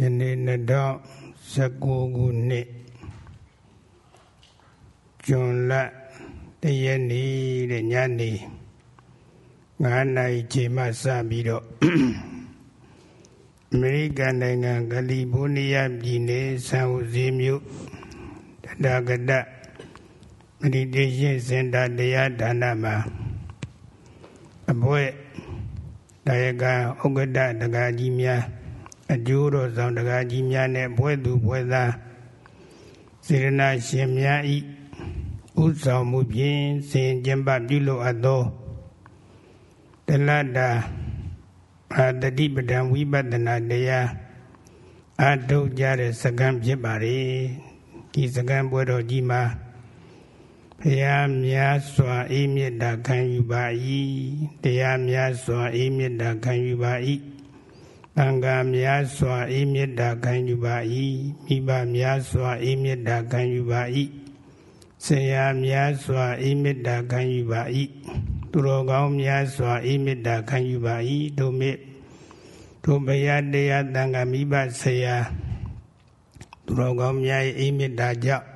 ယနေ့2019ခုနှစ်ဇွန်လတရက်နေ့တဲ့ညနေ9နာရီချိန်မှစပြီးတော့အမေရိကန်နိုင်ငံကယ်လီဖိုးနီးယားပြည်နယ်ဆန်ဟိုဇေးမြို့တတကတမဒီတေရှင်းစင်တာတရားဌာနမှာအဘွဲ့ဒါယကဥက္ကဋ္ဌတက္ကကြီးများ အကျိုးတော်ဆောင်တရားကြီးများနဲ့ဘွဲသူဘွဲသားစေရနာရှင်များဤဥဆောင်မှုဖြင့်စင်ကျင်ပပြုလို့အပ်သောတလတာအာတတိပဒံဝိပဿနာတရားအထုတ်ကြတဲ့စကံဖြစ်ပါလေဒီစကံပွဲတော်ကြီးမှာဘုရားများစွာအေးမြတ်တာခံယူပါ၏တရားများစွာအေးမြတ်တာခံယူပါ၏ တန်ခါများစွာအေးမြတ်တာခံယူပါ၏မိဘများစွာအေးမြတ်တာခံယူပါ၏ဆရာများစွာအေးမြတ်တာခံယူပါ၏သူတော်ကောင်းများစွာအေးမြတ်တာခံယူပါ၏တို့မြင့်တို့ဘုရားတရားတန်ခါမိဘဆရာသူတော်ကောင်းများ၏အေးမြတ်တာကြောင့်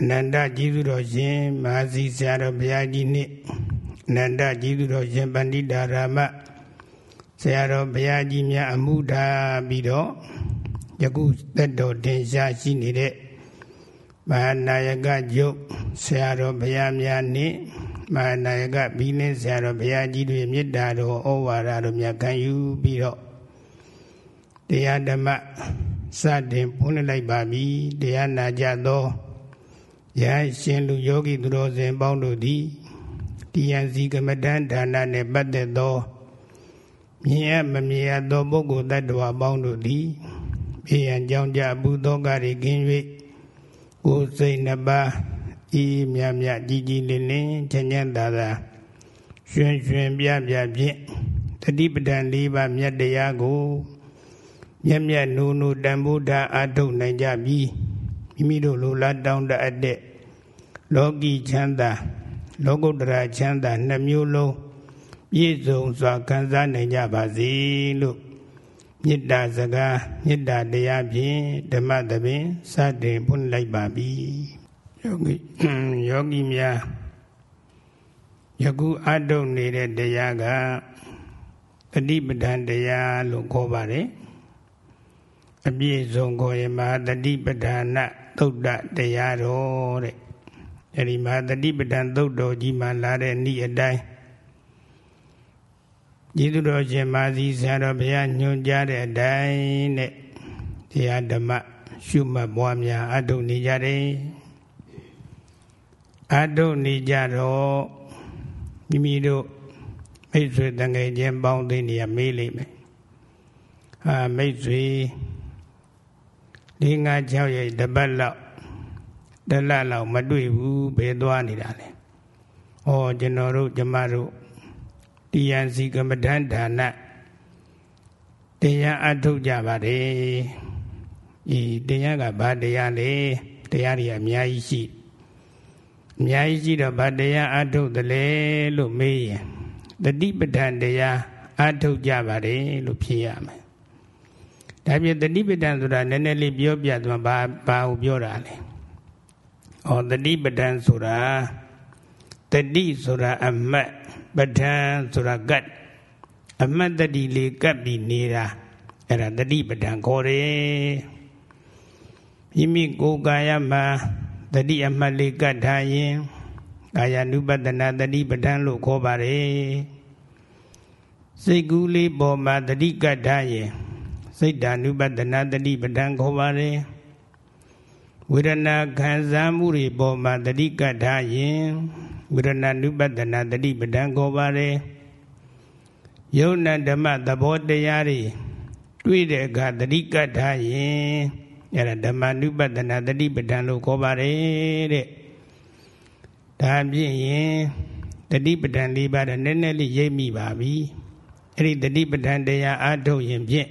အနန္တကြီးသူတော်ရှင်မဟာစီဆရာတော်ဘုရားကြီးနှင့်အနန္တကြီးသူတော်ရှင်ပန္တိတာရာမ ဆရာတော်ဘုရားကြီးများအမှုထားပြီးတော့ယခုသက်တော်တင်ရှားရှိနေတဲ့မဟာနာယကကျုပ်ဆရာတော်ဘုရားများနှင့်မဟာနာယကဘီလင်းဆရာတော်ဘုရားကြီးတွေမေတ္တာတော်ဩဝါဒတော်များခံယူပြီးတော့တရားဓမ္မစတင်ပွင့်လိုက်ပါပြီတရားနာကြသောယဟရှင်လူယောဂီသူတော်စင်ပေါင်းတို့သည်တရားစီကမ္မဋ္ဌာန်းဌာနနှင့်ပတ်သက်သော မြင်ရမမြင်ရသောပုဂ္ဂိုလ်တ attva ပေါင်းတို့သည်ဘေးရန်ကြောင့်ကြဘူးသောကရိကင်း၍ကိုယ်စိတ်နှစ်ပါးဤမြမြကြီးကြီးလင်းလင်းချမ်းချမ်းသာသာရွှင်ရွှင်ပြပြဖြင့်တတိပဒံ၄ပါးမြတ်တရားကိုမြတ်မြတ်နုနုတန်ဖိုးတာအထုတ်နိုင်ကြပြီးမိမိတို့လိုလားတောင်းတအပ်တဲ့လောကီချမ်းသာ လောကုတ္တရာချမ်းသာနှမျိုးလုံး ပြည့်စုံစွာခံစားနိုင်ကြပါစေလို့မေတ္တာစကားမေတ္တာတရားဖြင့်ဓမ္မသဘင်စတင်ဖွင့်လိုက်ပါပြီယောဂီယောဂီများယခုအထုတ်နေတဲ့တရားကတတိပဒံတရားလို့ခေါ်ပါတယ်အပြည့်စုံခေါ်ရင်မဟာတတိပဒာနသုတ်တတရားတော်တဲ့အဲဒီမဟာတတိပဒံသုတ်တော်ကြီးမှလာတဲ့ဤအတိုင်း ကျေးဇူးတော်ရှင်မာသီဆရာတော်ဘုရားညွှန်ကြားတဲ့အတိုင်းနဲ့တရားဓမ္မရှုမှတ်ပွားများအထုနေကြတယ်အထုနေကြတော့မိမိတို့မိတ်ဆွေတငယ်ချင်းပေါင်းသိနေရမေးလိမ့်မယ်အာမိတ်ဆွေ၄၅6ရဲ့တပတ်လောက်တလလောက်မတွေ့ဘူးဘယ်သွားနေတာလဲဩကျွန်တော်တို့ကျမတို့ တရားစီကမ္မဋ္ဌာန်းဌာနတရားအထုတ်ကြပါတယ်ဤတရားကဘာတရားလဲတရားတွေအများကြီးရှိအများကြီးရှိတော့ဘာတရားအထုတ်တယ်လဲလို့မေးရင်တတိပဋ္ဌာန်တရားအထုတ်ကြပါတယ်လို့ဖြေရမယ်ဒါပြတတိပဋ္ဌာန်ဆိုတာနည်းနည်းလေးပြောပြသွားဘာဘာကိုပြောတာလဲဩတတိပဋ္ဌာန်ဆိုတာ တတိဆိုတာအမတ်ပဋ္ဌာန်ဆိုတာကတ်အမတ်တတိလေးကပ်ပြီးနေတာအဲ့ဒါတတိပဋ္ဌာန်ခေါ်တယ်မိမိကိုယ်ကာယမှာတတိအမတ်လေးကတ်ထားရင်ကာယ ानु ပတနာတတိပဋ္ဌာန်လို့ခေါ်ပါတယ်စိတ်ကူးလေးပေါ်မှာတတိကတ်ထားရင်စိတ်ဓာနုပတနာတတိပဋ္ဌာန်ခေါ်ပါတယ်ဝေဒနာခံစားမှုတွေပေါ်မှာတတိကတ်ထားရင် ဝေဒနာနုပတနာတတိပဋ္ဌာန်ခေါ်ပါတယ်ယုံနာဓမ္မသဘောတရားတွေတွေ့တဲ့အခါတတိကတ်ထားရင်အဲ့ဒါဓမ္မနုပတနာတတိပဋ္ဌာန်လို့ခေါ်ပါတယ်တဲ့ဒါဖြင့်ရင်တတိပဋ္ဌာန်၄ပါးတော့နည်းနည်းလေးရိပ်မိပါပြီအဲ့ဒီတတိပဋ္ဌာန်တရားအားထုတ်ရင်ဖြင့်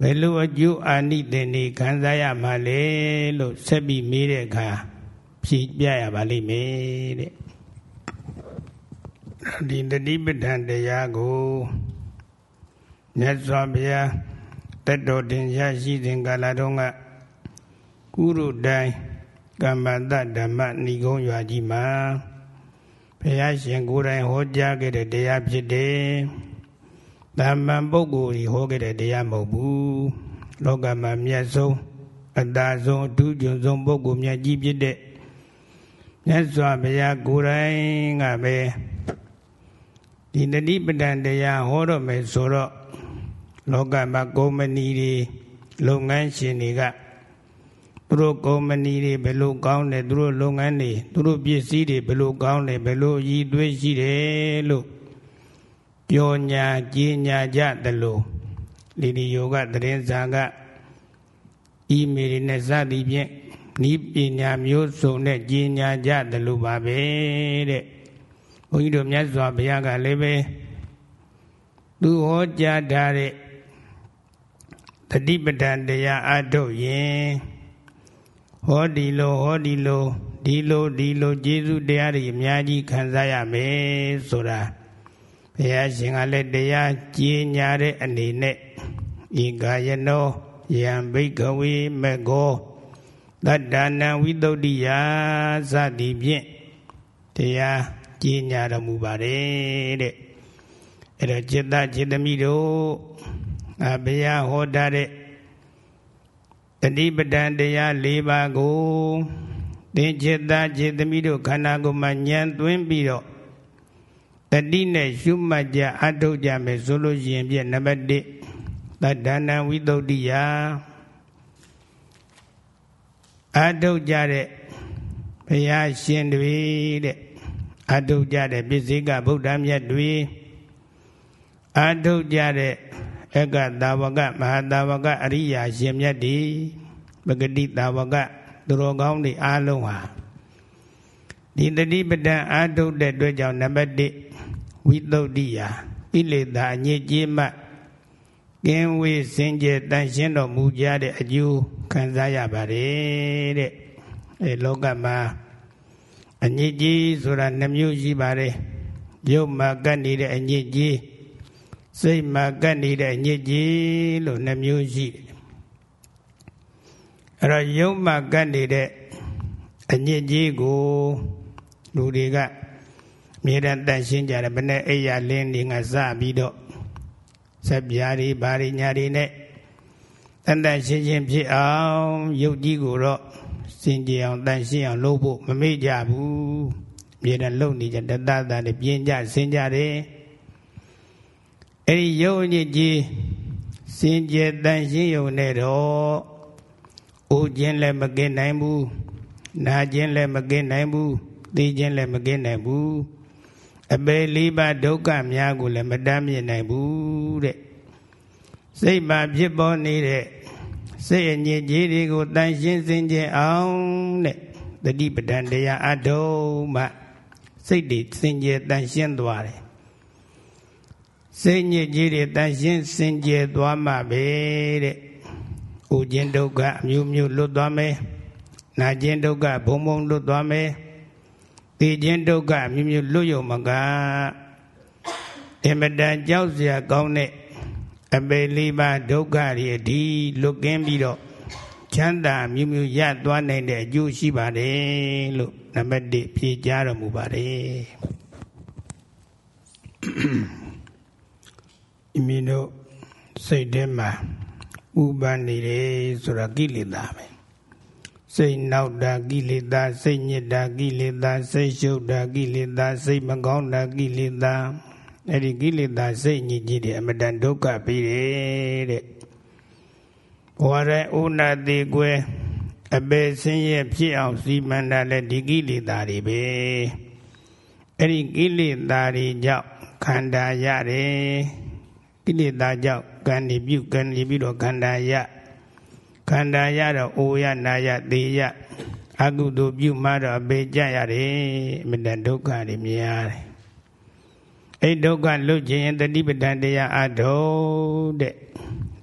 ဘယ်လိုအကျိုးအာနိသင်တွေခံစားရမှာလဲလို့ဆက်ပြီးမေးတဲ့အခါ ဖြေပြရပါလိမ့်မယ်တဲ့ဒီတတိပဋ္ဌာန်တရားကိုမြတ်စွာဘုရားတသက်တော်တင်ရရှိစဉ်ကာလတုန်းကကုရုတိုင်းကမ္မတဓမ္မဏီကုံးရွာကြီးမှာဘုရားရှင်ကိုယ်တိုင်ဟောကြားခဲ့တဲ့တရားဖြစ်တယ်။တမ္ပံပုဂ္ဂိုလ်ကြီးဟောခဲ့တဲ့တရားမဟုတ်ဘူး။လောကမှာမြတ်ဆုံးအတ္တဆုံးအထူးကျွန်းဆုံးပုဂ္ဂိုလ်မြတ်ကြီးဖြစ်တဲ့ မြတ်စွာဘုရားကိုယ်တိုင်ကပဲဒီတတိပဒံတရားဟောတော့မယ်ဆိုတော့လောကမှာကုမ္ပဏီတွေလုပ်ငန်းရှင်တွေကသူတို့ကုမ္ပဏီတွေဘယ်လိုကောင်းတယ်သူတို့လုပ်ငန်းတွေသူတို့ပစ္စည်းတွေဘယ်လိုကောင်းတယ်ဘယ်လိုရည်သွေးရှိတယ်လို့ပြောညာကြီးညာကြတယ်လို့လီဒီယောဂသတင်းစာကအီးမေးလ်နဲ့စသည်ဖြင့် ဤပညာမျိုးစုံနဲ့ကြီးညာကြတယ်လို့ပါပဲတဲ့ဘုန်းကြီးတို့မြတ်စွာဘုရားကလည်းပဲသူဟောကြားထားတဲ့တတိပဒံတရားအထုတ်ရင်ဟောဒီလိုဟောဒီလိုဒီလိုဒီလိုကျေးဇူးတရားတွေအများကြီးခံစားရမယ်ဆိုတာဘုရားရှင်ကလည်းတရားကြီးညာတဲ့အနေနဲ့ဤကာယနောယံဘိကဝေမေကော တတ္တနံဝိတုဒ္ဓိယစသည်ဖြင့်တရားကြီးညာတော်မူပါတယ်တဲ့အဲ့တော့จิตတจิตမိတို့အဘုရားဟောထားတဲ့တတိပဒံတရား၄ပါးကိုသင်จิตသားจิตမိတို့ခန္ဓာကိုယ်မှာဉာဏ်သွင်းပြီးတော့တတိနဲ့ရှုမှတ်ကြအထုတ်ကြမယ်ဆိုလို့ရှိရင်ပြနံပါတ်1တတ္တနာဝိတုဒ္ဓိယ အထုတ်ကြတဲ့ဘုရားရှင်တွေတဲ့အထုတ်ကြတဲ့ပစ္စေကဗုဒ္ဓမြတ်တွေအထုတ်ကြတဲ့အကသာဝကမဟာသာဝကအရိယာရှင်မြတ်တွေပဂတိသာဝကသူတော်ကောင်းတွေအားလုံးဟာဒီတတိပဒံအာထုတ်တဲ့အတွက်ကြောင့်နံပါတ်1ဝိသုဒ္ဓိယာဣလေသာအညစ်ကြေးမှ ကင်းဝေးစင်ကြယ်တန်ရှင်းတော်မူကြတဲ့အကျိုးခံစားရပါတယ်တဲ့အဲလောကမှာအညစ်ကြေးဆိုတာနှမျိုးရှိပါတယ်ရုပ်မှာကပ်နေတဲ့အညစ်ကြေးစိတ်မှာကပ်နေတဲ့အညစ်ကြေးလို့နှမျိုးရှိတယ်အဲ့တော့ရုပ်မှာကပ်နေတဲ့အညစ်ကြေးကိုလူတွေကမြေတန်တန်ရှင်းကြတယ်ဘယ်နဲ့အိယာလင်းနေငါစပြီးတော့ ဆက်ပြားတွေဘာတွေညာတွေနဲ့တန်တန်ရှင်းရှင်းဖြစ်အောင်ရုပ်ကြီးကိုတော့စင်ကြအောင်တန်ရှင်းအောင်လုပ်ဖို့မမေ့ကြဘူးမြေတန်လုံနေကြတတတန်နဲ့ပြင်းကြစင်ကြတယ်အဲ့ဒီရုပ်အညစ်ကြီးစင်ကြယ်တန်ရှင်းုံနဲ့တော့အိုခြင်းလည်းမကင်းနိုင်ဘူးနာခြင်းလည်းမကင်းနိုင်ဘူးသိခြင်းလည်းမကင်းနိုင်ဘူး အပေလေးပါဒုက္ခများကိုလည်းမတမ်းမြင်နိုင်ဘူးတဲ့စိတ်မှာဖြစ်ပေါ်နေတဲ့စိတ်အညစ်အကြေးတွေကိုတန်ရှင်းစင်ကြယ်အောင်တဲ့တတိပဒံတရားအထုံးမှစိတ်တွေစင်ကြယ်တန်ရှင်းသွားတယ်စိတ်ညစ်ကြေးတွေတန်ရှင်းစင်ကြယ်သွားမှပဲတဲ့။ဥခြင်းဒုက္ခအမျိုးမျိုးလွတ်သွားမယ်။နာခြင်းဒုက္ခဘုံဘုံလွတ်သွားမယ်။ သိခြင်းဒုက္ခအမျိုးမျိုးလွတ်ရုံမကအင်မတန်ကြောက်စရာကောင်းတဲ့အပေလေးပါဒုက္ခတွေအဒီလွတ်ကင်းပြီးတော့ချမ်းသာမျိုးမျိုးရသွားနိုင်တဲ့အကျိုးရှိပါတယ်လို့နံပါတ်1ဖြေကြားတော်မူပါတယ်အမင်းတို့စိတ်ထဲမှာဥပန်နေတယ်ဆိုတာကိလေသာပဲ စိတ်နောက်တာကိလေသာစိတ်ညစ်တာကိလေသာစိတ်ရှုပ်တာကိလေသာစိတ်မကောင်းတာကိလေသာအဲ့ဒီကိလေသာစိတ်ညစ်ကြီးတွေအမတန်ဒုက္ခပေးတယ်တဲ့ဘဝရဲဥနာတိကွယ်အပေဆင်းရဲဖြစ်အောင်စီမံတာလည်းဒီကိလေသာတွေပဲအဲ့ဒီကိလေသာတွေကြောင့်ခန္ဓာရတယ်ကိလေသာကြောင့်ကံနေပြုကံနေပြီးတော့ခန္ဓာရ ခန္ဓာရတော့အိုရနာရသေရအကုသိုလ်ပြုမှတော့အပေကြရတယ်အမြဲဒုက္ခတွေမြင်ရတယ်အဲ့ဒုက္ခလွတ်ခြင်းတတိပဒံတရားအထုတ်တဲ့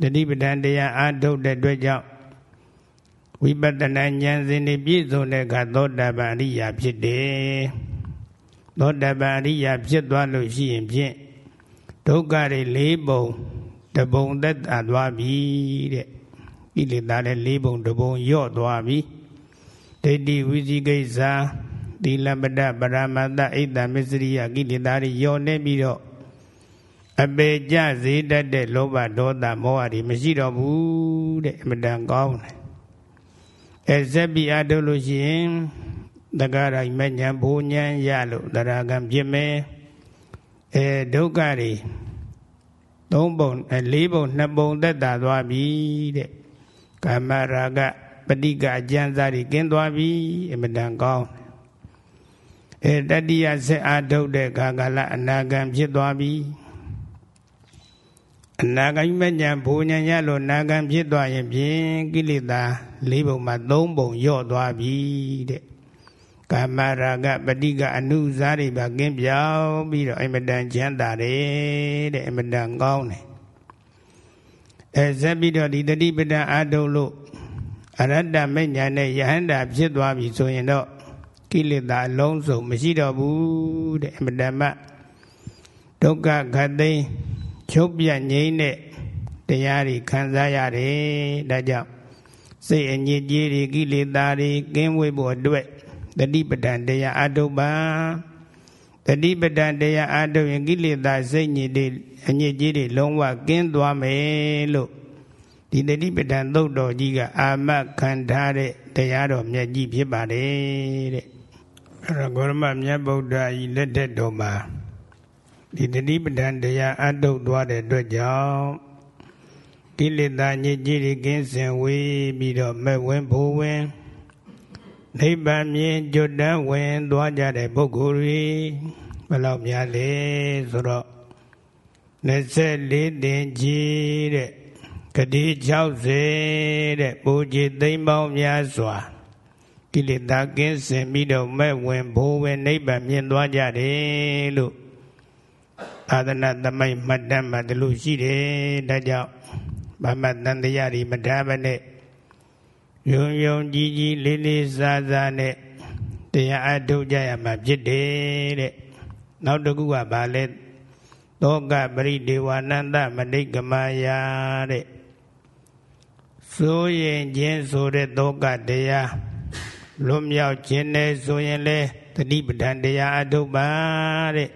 တတိပဒံတရားအထုတ်တဲ့အတွက်ကြောင့်ဝိပဿနာဉာဏ်စဉ်တွေပြည့်စုံတဲ့အခါသောတာပန်အရိယာဖြစ်တယ်သောတာပန်အရိယာဖြစ်သွားလို့ရှိရင်ဖြင့်ဒုက္ခတွေ၄ပုံတတပုံသက်သာသွားပြီတဲ့ ကိလေသာလည်း၄ပုံတပုံယော့သွားပြီဒိဋ္ဌိဝိသိကိစ္စသီလပဒပရမတ္တဣဒ္ဓမစ္စရိယကိလေသာတွေယော့နေပြီးတော့အပေကြစေတတ်တဲ့လောဘဒေါသမောဟတွေမရှိတော့ဘူးတဲ့အမတန်ကောင်းတယ်အဲဇက်ပြီးအထုတ်လို့ရှိရင်တက္ကရာမဉ္ဇဉ်ဘိုးဉ္ဇဉ်ရလို့တရားကံပြစ်မယ်အဲဒုက္ခတွေသုံးပုံလေးပုံနှစ်ပုံသက်သာသွားပြီတဲ့ ကာမရာဂပဋိကအကျဉ်းစားတွေကင်းသွားပြီအမတန်ကောင်းအဲတတိယဆက်အားထုတ်တဲ့ကာကလအနာဂံဖြစ်သွားပြီအနာဂံမဉ္ဇဉ်ဘိုးဉ္ဇဉ်ရလို့နာဂံဖြစ်သွားရင်ဖြင့်ကိလေသာလေးပုံမှာသုံးပုံယော့သွားပြီတဲ့ကာမရာဂပဋိကအနုစားတွေပါကင်းပြောင်းပြီးတော့အမတန်ချမ်းသာတယ်တဲ့အမတန်ကောင်းတယ် အဲဆက်ပြီးတော့ဒီတတိပဒအာတုလို့အရတ္တမညာနဲ့ယဟန္တာဖြစ်သွားပြီဆိုရင်တော့ကိလေသာအလုံးစုံမရှိတော့ဘူးတဲ့အမတန်မှဒုက္ခခတ်သိမ်းချုပ်ပြငြိမ်းတဲ့တရားတွေခံစားရတယ်ဒါကြောင့်စိတ်အညစ်အကြေးတွေကိလေသာတွေကင်းဝေးဖို့အတွက်တတိပဒံတရားအတုပံ တတိပဒံတရားအတုရင်ကိလေသာစိတ်ညစ်တွေအညစ်အကြေးတွေလုံးဝကင်းသွားမယ်လို့ဒီတတိပဒံသုတ်တော်ကြီးကအာမခံထားတဲ့တရားတော်မြတ်ကြီးဖြစ်ပါတယ်တဲ့အဲ့ဒါဂေါရမမြတ်ဗုဒ္ဓကြီးလက်ထက်တော်မှာဒီတတိပဒံတရားအတုသွားတဲ့အတွက်ကြောင့်ကိလေသာညစ်ကြေးတွေကင်းစင်ဝေးပြီးတော့မဲ့ဝင်ဘိုးဝင် နိဗ္ဗာန်မြင်ကျွတ်တန်းဝင်သွားကြတဲ့ပုဂ္ဂိုလ်တွေဘယ်လောက်များလဲဆိုတော့24တင်ကြီးတဲ့ဂတိ60တဲ့ပူကြည်သိမ့်ပေါင်းများစွာကိလေသာကင်းစင်ပြီးတော့မဲ့ဝင်ဘိုးဝင်နိဗ္ဗာန်မြင်သွားကြတယ်လို့သာသနာသမိုင်းမှတ်တမ်းမှတလို့ရှိတယ်ဒါကြောင့်ဘာမှတန်တရားတွေမထားဘဲနဲ့ ယုံယုံကြည်ကြည်လေးလေးစားစားနဲ့တရားအထုတ်ကြရမှာဖြစ်တယ်တဲ့နောက်တစ်ခုကဘာလဲသောကပရိဒေဝနန္တမဏိကမယာတဲ့စိုးရင်ခြင်းဆိုတဲ့သောကတရားလွတ်မြောက်ခြင်းနဲ့ဆိုရင်လေတတိပဒံတရားအထုတ်ပါတဲ့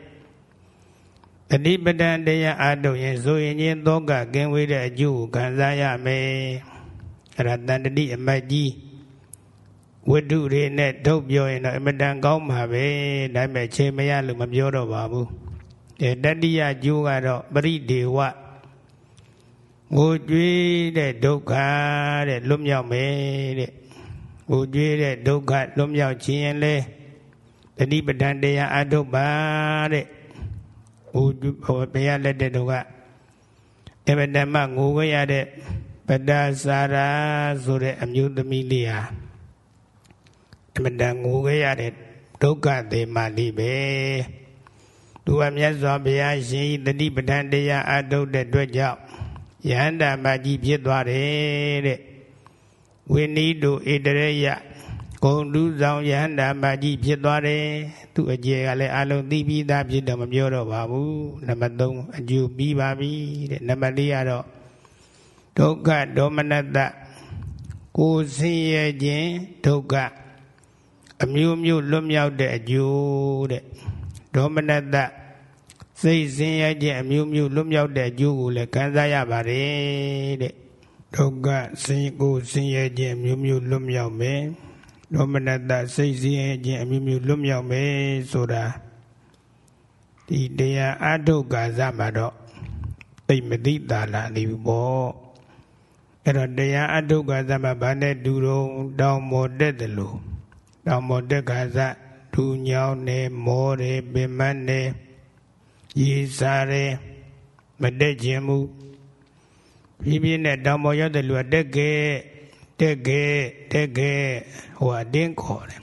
တတိပဒံတရားအထုတ်ရင်ဆိုရင်ခြင်းသောကကင်းဝေးတဲ့အကျိုးကိုခံစားရမယ် အဲ့ဒါတန်တတိအမတ်ကြီးဝိတုတွေနဲ့ထုတ်ပြောရင်တော့အမတန်ကောင်းမှာပဲဒါပေမဲ့ချိန်မရလို့မပြောတော့ပါဘူးအဲတတိယကျိုးကတော့ပရိဒေဝငိုကြွေးတဲ့ဒုက္ခတဲ့လွတ်မြောက်မယ်တဲ့ငိုကြွေးတဲ့ဒုက္ခလွတ်မြောက်ခြင်းရင်လေတတိပဒံတရားအထုတ်ပါတဲ့ဟိုဘုရားလက်တဲ့တို့ကအမတန်မှငိုကြရတဲ့ ပဒါစာရာဆိုတဲ့အမျိုးသမီးလေးဟာအမတန်ငိုခဲ့ရတဲ့ဒုက္ခသေမာလေးပဲသူကမြတ်စွာဘုရားရှင်ဤတတိပဋ္ဌာန်တရားအထုတ်တဲ့အတွက်ကြောင့်ယဟန္တာမကြီးဖြစ်သွားတယ်တဲ့ဝိနည်းတို့ဣတရေယဂုံတူးဆောင်ယဟန္တာမကြီးဖြစ်သွားတယ်သူအကျေကလည်းအလုံးသိပြီးသားဖြစ်တော့မပြောတော့ပါဘူးနံပါတ်3အကျိုးပြီးပါပြီတဲ့နံပါတ်4ကတော့ ဒုက္ခဒေါမနတကိုဆင်းရဲခြင်းဒုက္ခအမျိုးမျိုးလွတ်မြောက်တဲ့အကျိုးတဲ့ဒေါမနတစိတ်ဆင်းရဲခြင်းအမျိုးမျိုးလွတ်မြောက်တဲ့အကျိုးကိုလည်းခံစားရပါတယ်တဲ့ဒုက္ခဆင်းကိုဆင်းရဲခြင်းအမျိုးမျိုးလွတ်မြောက်မယ်ဒေါမနတစိတ်ဆင်းရဲခြင်းအမျိုးမျိုးလွတ်မြောက်မယ်ဆိုတာဒီတရားအထုကာသမှာတော့သိမသိတာလာနေဘူးပေါ့ အဲ့တော့တရားအတုကသမဘာနဲ့ဒူတုံတောင်မော်တက်တယ်လို့တောင်မော်တက်ကသဒူညောင်းနေမောတယ်ပင်မနေရေစားတယ်မတက်ခြင်းမူပြင်းပြင်းနဲ့တောင်မော်ရောက်တယ်လို့တက်ခဲ့တက်ခဲ့တက်ခဲ့ဟိုအတင်းခေါ်တယ်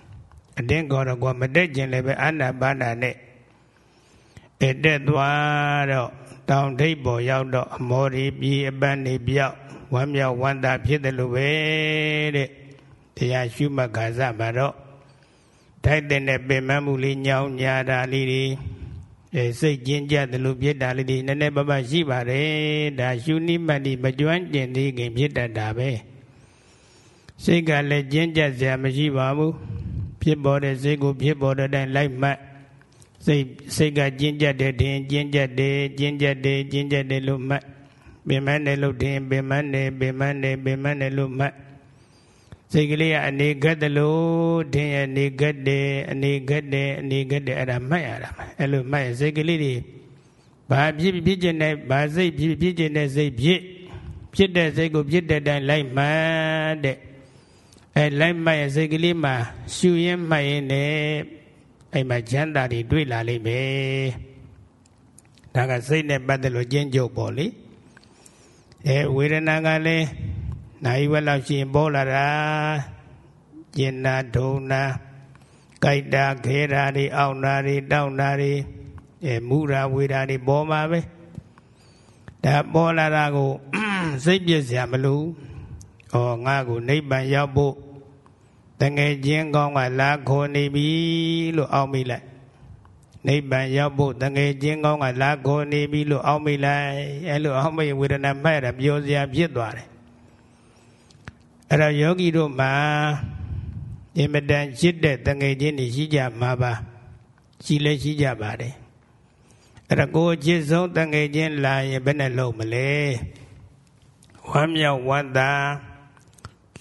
အတင်းခေါ်တော့ကွာမတက်ခြင်းလည်းပဲအနာပါနာနဲ့အဲတက်သွားတော့တောင်ထိပ်ပေါ်ရောက်တော့အမော်ရီပြည်အပန်းနေပြောက် ဝမ်းမြောက်ဝမ်းသာဖြစ်တယ်လို့ပဲတဲ့တရားရှုမှတ်ခါစမှာတော့ထိုက်တဲ့ပင်မမှုလေးညောင်းညာတာလေးတွေအဲစိတ်ကျဉ်ကြတယ်လို့ဖြစ်တာလေးဒီနည်းနည်းပပရှိပါတယ်ဒါရှုနိမတ်ဒီမကျွမ်းကျင်သေးခင်ဖြစ်တတ်တာပဲစိတ်ကလည်းကျဉ်ကြစရာမရှိပါဘူးဖြစ်ပေါ်တဲ့စိတ်ကိုဖြစ်ပေါ်တဲ့အတိုင်းလိုက်မှတ်စိတ်စိတ်ကကျဉ်ကြတဲ့တင်ကျဉ်ကြတယ်ကျဉ်ကြတယ်ကျဉ်ကြတယ်လို့မှတ် ပင်မနဲ့လို့တင်ပင်မနဲ့ပင်မနဲ့ပင်မနဲ့လို့မှတ်စိတ်ကလေးကအနေကတ်တယ်လို့တင်အနေကတ်တယ်အနေကတ်တယ်အနေကတ်တယ်အဲ့ဒါမှတ်ရတာအဲ့လိုမှတ်ရင်စိတ်ကလေးတွေဘာဖြစ်ဖြစ်ခြင်းနဲ့ဘာစိတ်ဖြစ်ဖြစ်ခြင်းနဲ့စိတ်ဖြစ်ဖြစ်တဲ့စိတ်ကိုဖြစ်တဲ့တိုင်းလိုက်မှတ်တဲ့အဲလိုက်မှတ်ရင်စိတ်ကလေးမှာရှူရင်းမှတ်ရင်လည်းအဲ့မှာချမ်းသာတွေတွေ့လာလိမ့်မယ်ဒါကစိတ်နဲ့ပတ်သက်လို့ကျင့်ကြုတ်ပေါ့လေ အဲဝေဒနာကလည်းနိုင်ဝက်လောက်ရှိရင်ပေါ်လာတာကျင်နာဒုံနာကြိုက်တာခဲတာတွေအောင့်တာတွေတောင့်တာတွေအဲမူရာဝေတာတွေပေါ်မှာပဲဒါပေါ်လာတာကိုစိတ်ပြည့်စရာမလိုဩငါကိုနိဗ္ဗာန်ရောက်ဖို့တငယ်ချင်းကောင်းကလာခေါ်နေပြီလို့အောက်မိလိုက် နိဗ္ဗာန်ရောက်ဖို့တငယ်ချင်းကောင်းကလာခေါ်နေပြီလို့အောက်မိလိုက်အဲလိုအောက်မိဝေဒနာမှတ်ရတာပြောစရာဖြစ်သွားတယ်အဲ့တော့ယောဂီတို့မှာအင်မတန်ရှစ်တဲ့တငယ်ချင်းတွေရှိကြမှာပါရှိလဲရှိကြပါတယ်အဲ့ဒါကိုအချစ်ဆုံးတငယ်ချင်းလာရင်ဘယ်နဲ့လုံးမလဲဝမ်းမြောက်ဝမ်းသာ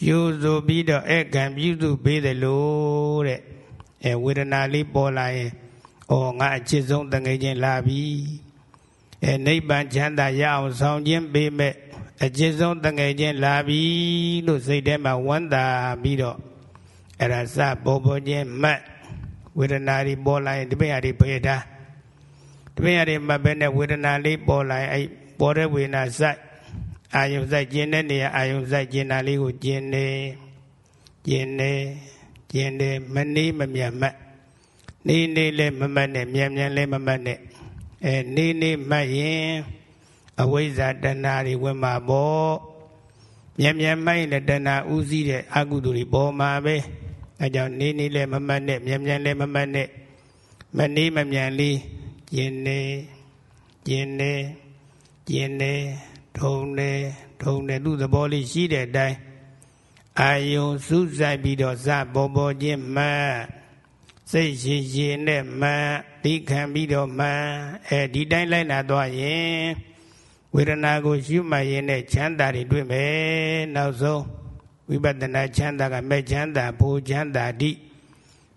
ယူစုပြီးတော့ဧကံပြုစုပေးတယ်လို့တဲ့အဲဝေဒနာလေးပေါ်လာရင် ဩငါအချစ်ဆုံးတငယ်ချင်းလာပြီအဲနိဗ္ဗာန်ချမ်းသာရအောင်ဆောင်ခြင်းပေးမဲ့အကျဉ်းဆုံးတငယ်ချင်းလာပြီလို့စိတ်ထဲမှာဝမ်းသာပြီးတော့အဲ့ဒါစပေါ်ပေါ်ချင်းမှတ်ဝေဒနာတွေပေါ်လာရင်ဒီပိယတွေဖေထားဒီပိယတွေမှတ်ပဲနဲ့ဝေဒနာလေးပေါ်လာရင်အဲ့ပေါ်တဲ့ဝေဒနာစိုက်အာယုစိုက်ကျင်တဲ့နေရာအာယုစိုက်ကျင်တာလေးကိုကျင်နေကျင်နေကျင်နေမနေမမြတ်မှတ် နေနေလည်းမမှတ်နဲ့မြန်မြန်လည်းမမှတ်နဲ့အဲနေနေမှတ်ရင်အဝိဇ္ဇာတဏှာတွေဝင်မှာပေါ့မြန်မြန်မိုက်တဲ့တဏှာဥစည်းတဲ့အကုသိုလ်တွေပေါ်မှာပဲအဲကြောင့်နေနေလဲမမှတ်နဲ့မြန်မြန်လဲမမှတ်နဲ့မနေမမြန်လေးကျင်နေကျင်နေကျင်နေထုံနေထုံနေသူ့သဘောလေးရှိတဲ့အတိုင်းအာယုံစုဆိုင်ပြီးတော့စပေါ်ပေါ်ချင်းမှတ် စိတ်ရှိရှိနဲ့မှန်ဒီခံပြီးတော့မှန်အဲဒီတိုင်းလိုက်လာသွားရင်ဝေဒနာကိုရှုမှတ်ရင်နဲ့ချမ်းသာတွေတွေ့မယ်နောက်ဆုံးဝိပဿနာချမ်းသာကမဲ့ချမ်းသာဘူချမ်းသာတိ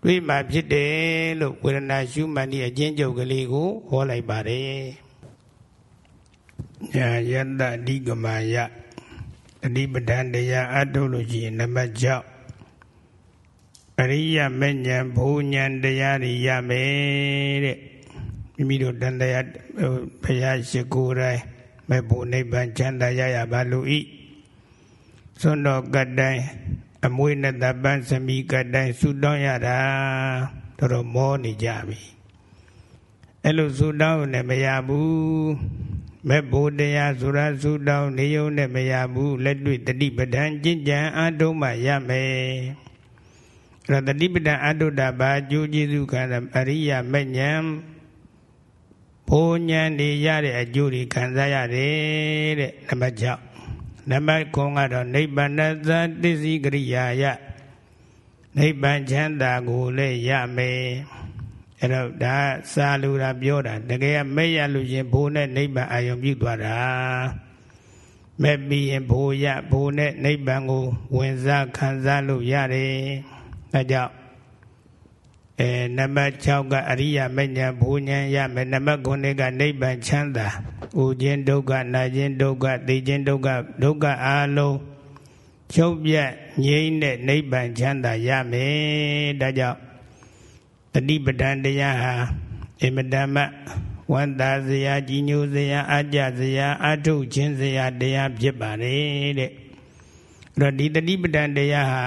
တွေ့မှဖြစ်တယ်လို့ဝေဒနာရှုမှတ်တဲ့အကျဉ်းချုပ်ကလေးကိုဟောလိုက်ပါတယ်ညာယတ္တအဓိကမာယအဓိပဒံတရားအထုတ်လို့ရှိရင်နံပါတ်6အ ရိယမဉ္ဇဉ်ဘူဉ္ဇဉ်တရားတွေရမယ်တဲ့မိမိတို့တန်တရားဘုရားရှိခိုးတိုင်းမဲ့ဖို့နိဗ္ဗာန်ချမ်းသာရရပါလို့ဤသွန်တော်ကတိုင်းအမွေနဲ့တပန်းစမိကတိုင်းဆူတောင်းရတာတော်တော်မောနေကြပြီအဲ့လိုဆူတောင်းနဲ့မရဘူးမဲ့ဖို့တရားဆိုရဆူတောင်းနေုံနဲ့မရဘူးလက်တွေ့တတိပဒံကျင့်ကြံအထုံးမှရမယ်အဲ့ တော့တတိပဒံအထုတာဘာအကျိုးကျေးဇူးခံအရိယမဉ္ဇဉ်ဘုံဉဏ်တွေရတဲ့အကျိုးတွေခံစားရတယ်တဲ့နံပါတ်6နံပါတ်9ကတော့နိဗ္ဗာန်သတစ္စိကရိယာယနိဗ္ဗာန်ချမ်းသာကိုလည်းရမယ်အဲ့တော့ဒါစာလူတာပြောတာတကယ်မဲ့ရလို့ရှင်ဘိုးနဲ့နိဗ္ဗာန်အာရုံပြုသွားတာမဲ့ပြီးရင်ဘိုးရဘိုးနဲ့နိဗ္ဗာန်ကိုဝင်စားခံစားလို့ရတယ် အဲကြောင့်အဲနံပါတ်6ကအရိယာမဉ္ဇဉ်ဘူဉ္ဇဉ်ရမယ်နံပါတ်9ကနိဗ္ဗာန်ချမ်းသာဥခြင်းဒုက္ခနာခြင်းဒုက္ခသိခြင်းဒုက္ခဒုက္ခအာလုံးချုပ်ပြတ်ငြိမ့်တဲ့နိဗ္ဗာန်ချမ်းသာရမယ်ဒါကြောင့်တတိပဒံတရားဟာအမတမဝန္တာစရာကြီးညိုစရာအကြစရာအထုခြင်းစရာတရားဖြစ်ပါလေတဲ့အဲ့တော့ဒီတတိပဒံတရားဟာ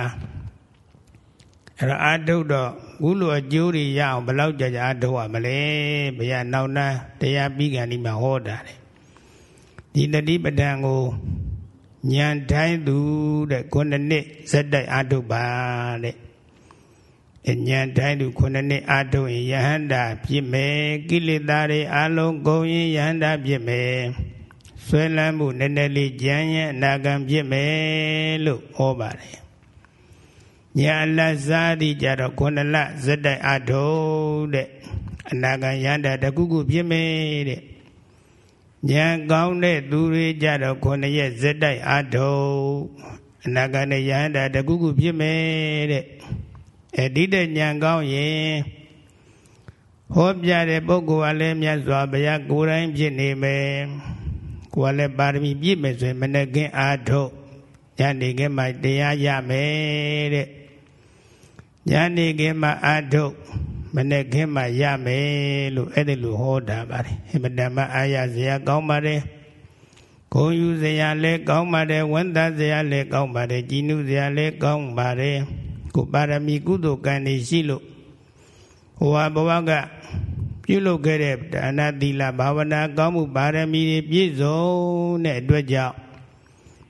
အဲ့တော့အာထုတော့ခုလိုအကျိုးတွေရအောင်ဘယ်လောက်ကြာကြာအာထုရမလဲဘုရားနောက်နာတရားပြီးကန်ဒီမှာဟောတာတယ်ဒီတတိပဒံကိုညံတိုင်းသူတဲ့ခုနှစ်နှစ်ဇက်တိုက်အာထုပါတဲ့အဉ္ဉတိုင်းသူခုနှစ်နှစ်အာထုံယဟန္တာဖြစ်မယ်ကိလေသာတွေအလုံးကုန်ရင်ယဟန္တာဖြစ်မယ်ဆွဲလန်းမှုနည်းနည်းလေးကြမ်းရင်အနာဂံဖြစ်မယ်လို့ဟောပါတယ် ညာလစားတိကြတော့ခုနှစ်လဇက်တိုက်အာထုံတဲ့အနာဂံယဟန္တာတကုကုဖြစ်မယ်တဲ့ဉာဏ်ကောင်းတဲ့သူတွေကြတော့ခုနှစ်ရက်ဇက်တိုက်အာထုံအနာဂံနဲ့ယဟန္တာတကုကုဖြစ်မယ်တဲ့အဲဒီတဲ့ဉာဏ်ကောင်းရင်ဟောပြတဲ့ပုဂ္ဂိုလ်ကလည်းမြတ်စွာဘုရားကိုယ်တိုင်ဖြစ်နေမယ်ကိုယ်ကလည်းပါရမီပြည့်မယ်ဆိုရင်မနေ့ကင်းအာထုတ်ညနေခင်းမှတရားရမယ်တဲ့ ညနေခင်းမှအာထုတ်မနေ့ခင်းမှရမယ်လို့အဲ့ဒီလိုဟောတာပါတယ်အမတမအာရဇရာကောင်းပါတယ်ဂုံယူဇရာလည်းကောင်းပါတယ်ဝန်သားဇရာလည်းကောင်းပါတယ်ကြည်နုဇရာလည်းကောင်းပါတယ်ကိုပါရမီကုသိုလ်ကံတွေရှိလို့ဟိုဟာဘဝကပြုလုပ်ခဲ့တဲ့ဒါနသီလဘာဝနာကောင်းမှုပါရမီတွေပြည့်စုံတဲ့အတွက်ကြောင့်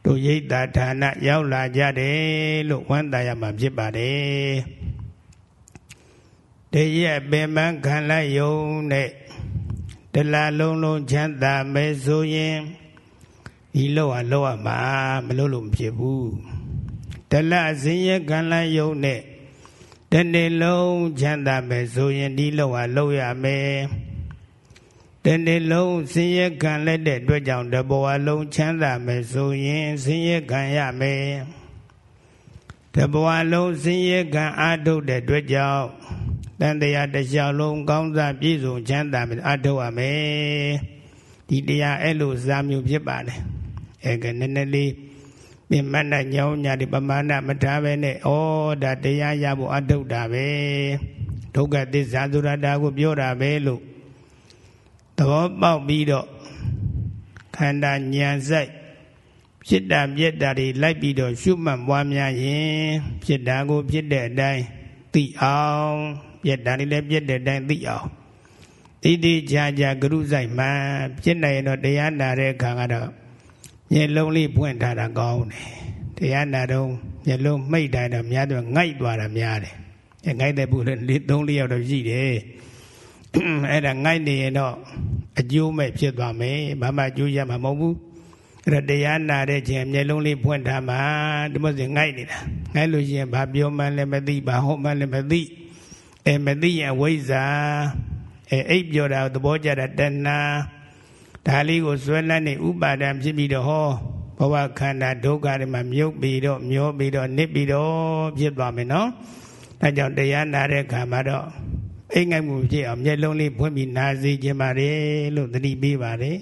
တို့ရိတ်တာဌာနရောက်လာကြတယ်လို့ဝမ်းသာရမှာဖြစ်ပါတယ် တရက်ပင်ပန်းခံလိုက်ယုံနဲ့တလလုံးလုံးချမ်းသာမယ်ဆိုရင်ဒီလောက်ဟာလောက်ရမှာမလို့လို့မဖြစ်ဘူးတလအစင်းရခံလိုက်ယုံနဲ့တနေ့လုံးချမ်းသာမယ်ဆိုရင်ဒီလောက်ဟာလောက်ရမယ်တနေ့လုံးစင်ရခံလက်တဲ့အတွက်ကြောင့်တဘောအလုံးချမ်းသာမယ်ဆိုရင်စင်ရခံရမယ်တဘောအလုံးစင်ရခံအာထုတ်တဲ့အတွက်ကြောင့် တန်တရားတစ်လျှောက်လုံးကောင်းစားပြည့်စုံချမ်းသာမယ်အာထုတ်ရမယ်ဒီတရားအဲ့လိုစာမျိုးဖြစ်ပါတယ်အဲကနည်းနည်းလေးမြင်မနဲ့ညောင်းညာဒီပမာဏမထားပဲနဲ့ဩဒါတရားရဖို့အထုတ်တာပဲဒုက္ခသစ္စာဆိုတာဒါကိုပြောတာပဲလို့သဘောပေါက်ပြီးတော့ခန္ဓာဉာဏ်စိုက်ဖြစ်တာပြက်တာတွေလိုက်ပြီးတော့ရှုမှတ်ပွားများရင်ဖြစ်တာကိုဖြစ်တဲ့အတိုင်းသိအောင် ပြက်တာတွေလည်းပြက်တဲ့အတိုင်းသိအောင်တိတိကျကျဂရုစိုက်မှဖြစ်နိုင်ရင်တော့တရားနာတဲ့အခါကတော့မျက်လုံးလေးပွင့်ထားတာကောင်းတယ်တရားနာတော့မျက်လုံးမှိတ်တိုင်းတော့များတော့ငိုက်သွားတာများတယ်ငိုက်တဲ့ပုလေးလေးသုံးလေးယောက်တော့ရှိတယ်အဲ့ဒါငိုက်နေရင်တော့အကျိုးမဲ့ဖြစ်သွားမယ်ဘာမှအကျိုးရမှာမဟုတ်ဘူးအဲ့ဒါတရားနာတဲ့ချိန်မျက်လုံးလေးဖွင့်ထားမှာဒီမို့စဉ်ငိုက်နေတာငိုက်လို့ရှိရင်ဘာပြောမှလည်းမသိဘာဟောမှလည်းမသိ အဲမသိရင်ဝိဇ္ဇာအဲအိပ်ပြောတာသဘောကျတာတဏှာဒါလေးကိုဇွဲလန်းနေဥပါဒံဖြစ်ပြီးတော့ဟောဘဝခန္ဓာဒုက္ခတွေမှာမြုပ်ပြီးတော့မျောပြီးတော့နစ်ပြီးတော့ဖြစ်သွားမယ်နော်ဒါကြောင့်တရားနာတဲ့ခါမှာတော့အိမ်ငိုက်မှုဖြစ်အောင်မျက်လုံးလေးဖွင့်ပြီးနာစေခြင်းပါတယ်လို့သတိပေးပါတယ်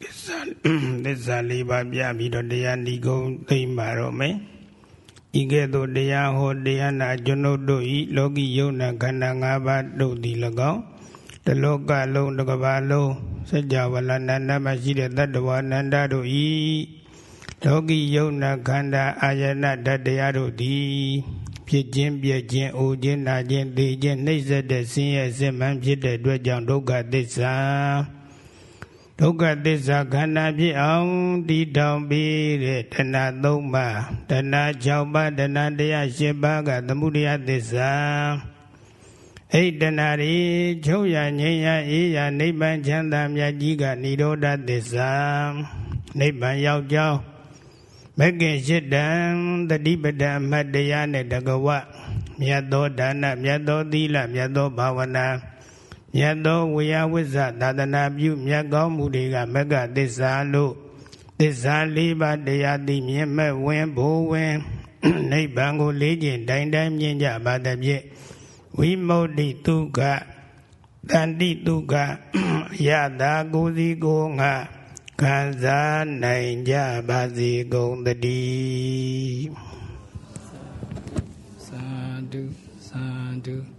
သစ္စာသစ္စာလေးပါးပြပြီးတော့တရားဏီကုံသိမ့်ပါတော့မယ် ဤကဲ့သို့တရားဟောတရားနာကျွန်ုပ်တို့ဤလောကီယုံနာခန္ဓာ၅ပါးတို့သည်၎င်းတလောကလုံးတစ်ကဘာလုံးစัจ java လနန္ဒမှာရှိတဲ့တတ္တဝါနန္ဒတို့ဤလောကီယုံနာခန္ဓာအာယနာဓာတ်တရားတို့သည်ဖြစ်ခြင်းပြည့်ခြင်းအိုခြင်းနာခြင်းသိခြင်းနှိမ့်ဆက်တဲ့ဆင်းရဲစစ်မှန်ဖြစ်တဲ့အတွက်ကြောင့်ဒုက္ခသစ္စာ ဒုက္ခသစ္စာခန္ဓာဖြစ်အောင်တည်ထောင်ပြီးတဲ့တဏှာ၃ပါးတဏှာ၆ပါးတဏှာတရား၈ပါးကသမှုတရားသစ္စာအိတနာရီချုပ်ရငြိမ်းရအေးရနိဗ္ဗာန်ချမ်းသာမြတ်ကြီးကនិရောဓသစ္စာနိဗ္ဗာန်ရောက်ကြောင်းမဂ္ဂင်ရှိတံတတိပဒံအမတ်တရားနဲ့တကဝမြတ်သောဒါနမြတ်သောသီလမြတ်သောဘာဝနာ မြတ်သောဝေယဝိဇ္ဇသာသနာပြုမြတ်ကောင်းမှုတွေကမဂ္ဂသစ္စာလို့သစ္စာလေးပါးတရားသိမြင်မဲ့ဝင်ဘိုးဝင်နိဗ္ဗာန်ကိုလေးကျင်တိုင်းတိုင်းမြင်ကြပါသဖြင့်ဝိမု ക്തി ဒုက္ခတန်တိဒုက္ခယတာကိုစီကိုငါခံစားနိုင်ကြပါစေကုန်တည်းသာဓုသာဓု